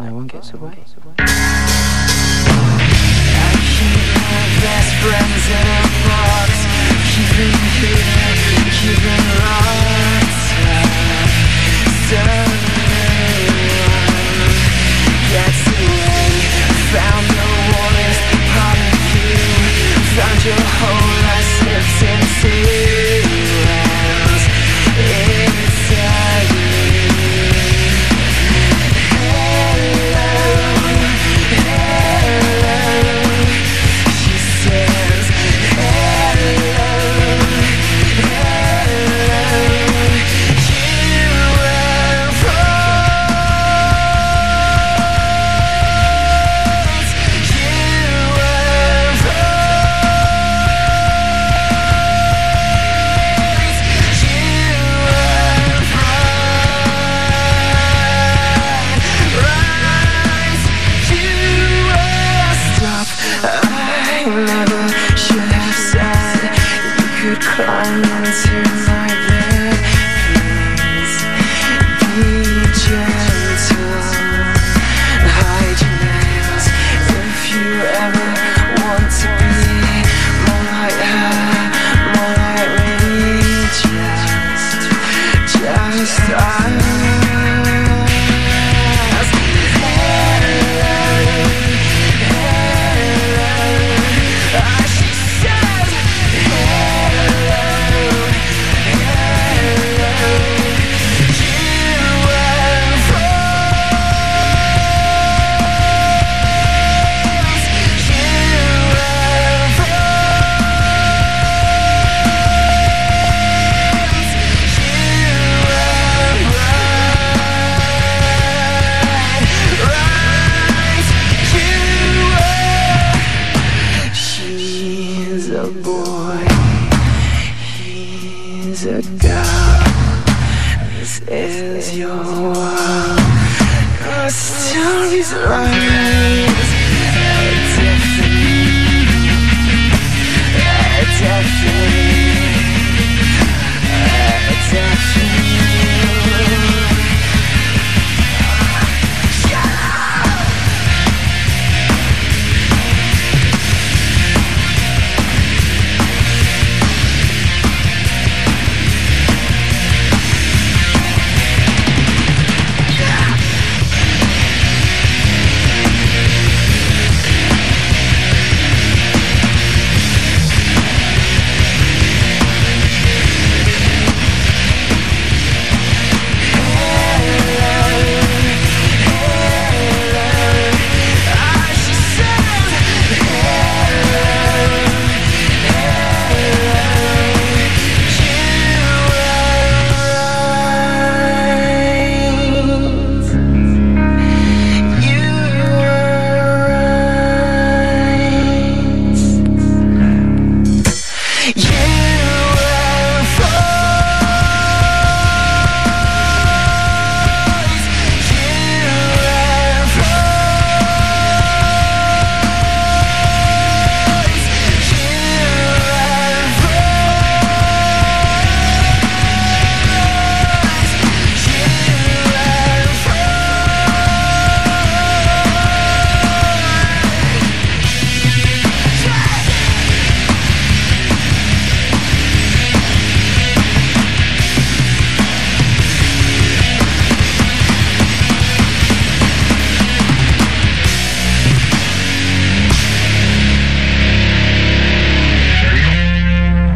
No one gets away. Climb into my bed Please, be gentle Hide your nails If you ever want to be just a boy, he's a girl. This is your world. Your story's like